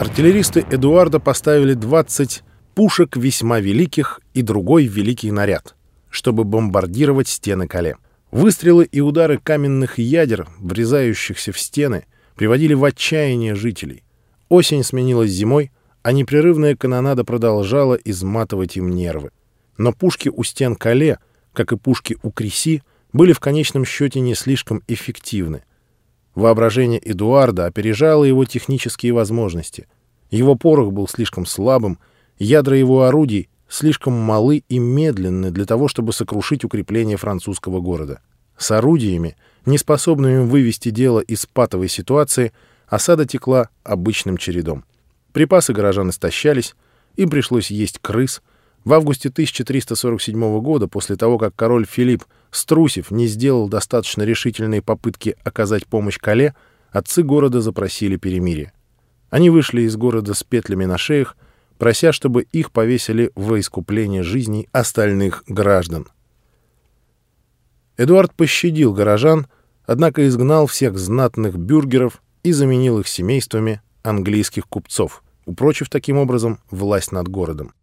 артиллеристы Эдуарда поставили 20 пушек весьма великих и другой великий наряд, чтобы бомбардировать стены Кале. Выстрелы и удары каменных ядер, врезающихся в стены, приводили в отчаяние жителей. Осень сменилась зимой, а непрерывная канонада продолжала изматывать им нервы. Но пушки у стен Кале, как и пушки у Креси, были в конечном счете не слишком эффективны. Воображение Эдуарда опережало его технические возможности. Его порох был слишком слабым, ядра его орудий слишком малы и медленны для того, чтобы сокрушить укрепление французского города. С орудиями, неспособными вывести дело из патовой ситуации, осада текла обычным чередом. Припасы горожан истощались, им пришлось есть крыс. В августе 1347 года, после того, как король Филипп, струсив, не сделал достаточно решительной попытки оказать помощь Кале, отцы города запросили перемирие. Они вышли из города с петлями на шеях, прося, чтобы их повесили во искупление жизней остальных граждан. Эдуард пощадил горожан, однако изгнал всех знатных бюргеров и заменил их семействами английских купцов, упрочив таким образом власть над городом.